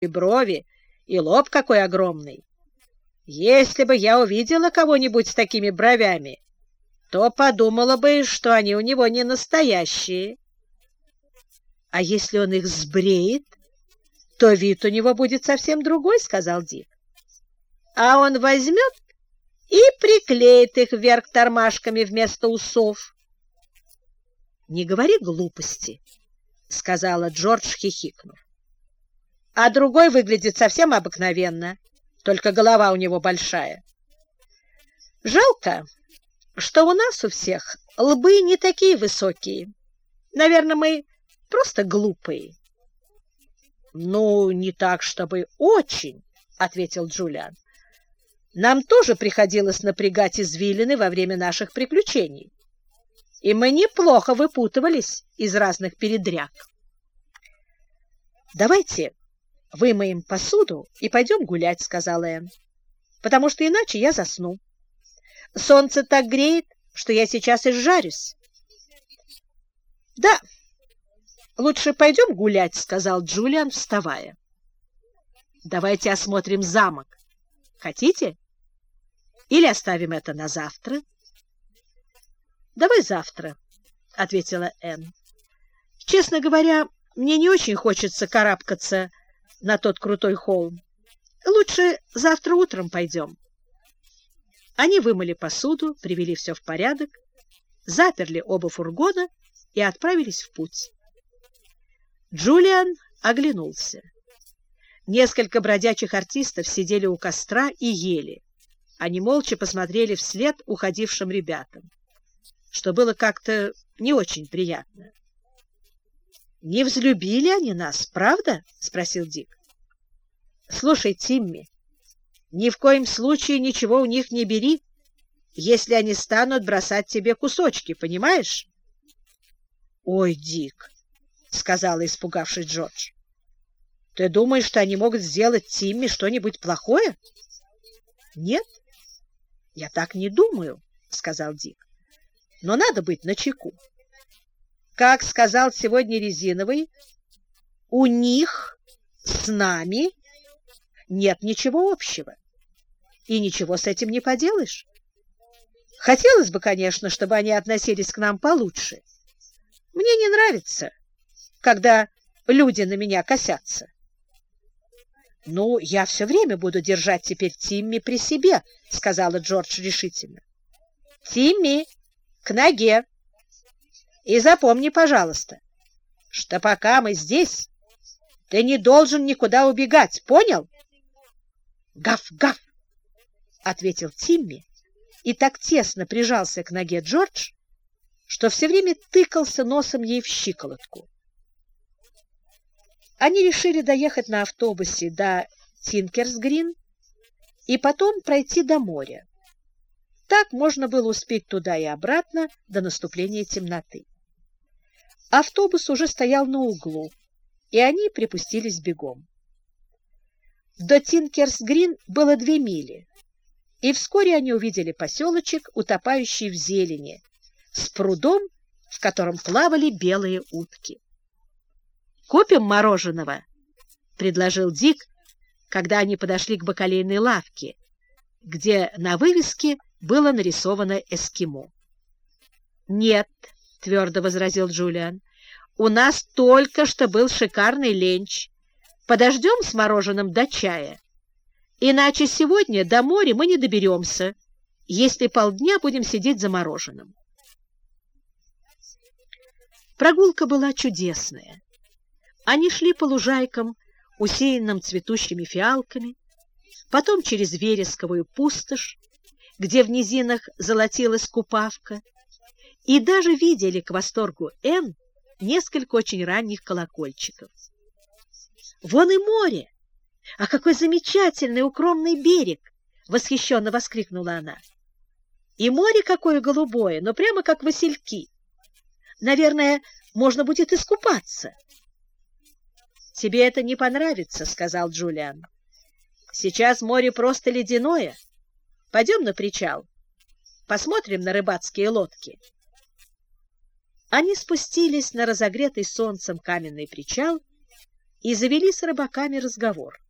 и брови, и лоб какой огромный. Если бы я увидела кого-нибудь с такими бровями, то подумала бы, что они у него не настоящие. — А если он их сбреет, то вид у него будет совсем другой, — сказал Дик. — А он возьмет и приклеит их вверх тормашками вместо усов. — Не говори глупости, — сказала Джордж, хихикнув. — А другой выглядит совсем обыкновенно, только голова у него большая. Жалко, что у нас у всех лбы не такие высокие. Наверное, мы просто глупые. — Ну, не так, чтобы очень, — ответил Джулиан. — Нам тоже приходилось напрягать извилины во время наших приключений, и мы неплохо выпутывались из разных передряг. — Давайте вымоем посуду и пойдем гулять, — сказала Энн, — потому что иначе я засну. Солнце так греет, что я сейчас изжарюсь. — Да, лучше пойдем гулять, — сказал Джулиан, вставая. — Давайте осмотрим замок. Хотите? Или оставим это на завтра? — Давай завтра, — ответила Энн. — Честно говоря, мне не очень хочется карабкаться на тот крутой холм. Лучше завтра утром пойдем. Они вымыли посуду, привели все в порядок, заперли оба фургона и отправились в путь. Джулиан оглянулся. Несколько бродячих артистов сидели у костра и ели. Они молча посмотрели вслед уходившим ребятам, что было как-то не очень приятно. — Не взлюбили они нас, правда? — спросил Дик. — Слушай, Тимми, ни в коем случае ничего у них не бери, если они станут бросать тебе кусочки, понимаешь? — Ой, Дик, — сказала, испугавшись Джордж, — ты думаешь, что они могут сделать Тимми что-нибудь плохое? — Нет, я так не думаю, — сказал Дик, — но надо быть начеку. Как сказал сегодня Резиновый, у них с нами нет ничего общего и ничего с этим не поделаешь. Хотелось бы, конечно, чтобы они относились к нам получше. Мне не нравится, когда люди на меня косятся. — Ну, я все время буду держать теперь Тимми при себе, — сказала Джордж решительно. — Тимми, к ноге! И запомни, пожалуйста, что пока мы здесь, ты не должен никуда убегать, понял? Гав-гав! — ответил Тимми и так тесно прижался к ноге Джордж, что все время тыкался носом ей в щиколотку. Они решили доехать на автобусе до Тинкерсгрин и потом пройти до моря. Так можно было успеть туда и обратно до наступления темноты. Автобус уже стоял на углу, и они припустились бегом. До Тинкерсгрин было две мили, и вскоре они увидели поселочек, утопающий в зелени, с прудом, в котором плавали белые утки. «Купим мороженого?» — предложил Дик, когда они подошли к бакалейной лавке, где на вывеске было нарисовано эскимо. «Нет», — твердо возразил Джулиан, — «у нас только что был шикарный ленч. Подождем с мороженым до чая». Иначе сегодня до моря мы не доберемся, если полдня будем сидеть за мороженым. Прогулка была чудесная. Они шли по лужайкам, усеянным цветущими фиалками, потом через вересковую пустошь, где в низинах золотилась купавка, и даже видели к восторгу Н несколько очень ранних колокольчиков. «Вон и море!» «А какой замечательный укромный берег!» — восхищенно воскликнула она. «И море какое голубое, но прямо как васильки. Наверное, можно будет искупаться». «Тебе это не понравится», — сказал Джулиан. «Сейчас море просто ледяное. Пойдем на причал. Посмотрим на рыбацкие лодки». Они спустились на разогретый солнцем каменный причал и завели с рыбаками разговор.